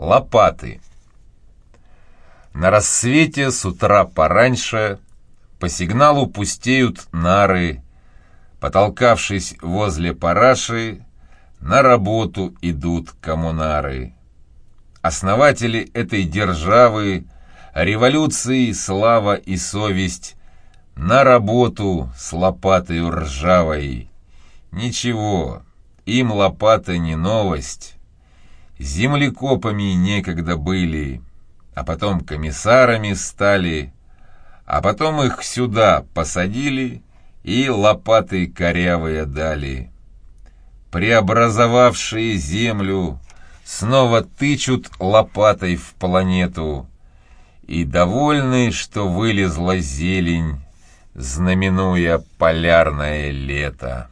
Лопаты. На рассвете с утра пораньше по сигналу пустеют нары, потолкавшись возле параши, на работу идут коммунары. Основатели этой державы, революции слава и совесть, на работу с лопатой ржавой. Ничего, им лопата не новость. Землекопами некогда были, а потом комиссарами стали, а потом их сюда посадили и лопаты корявые дали. Преобразовавшие землю снова тычут лопатой в планету и довольны, что вылезла зелень, знаменуя полярное лето.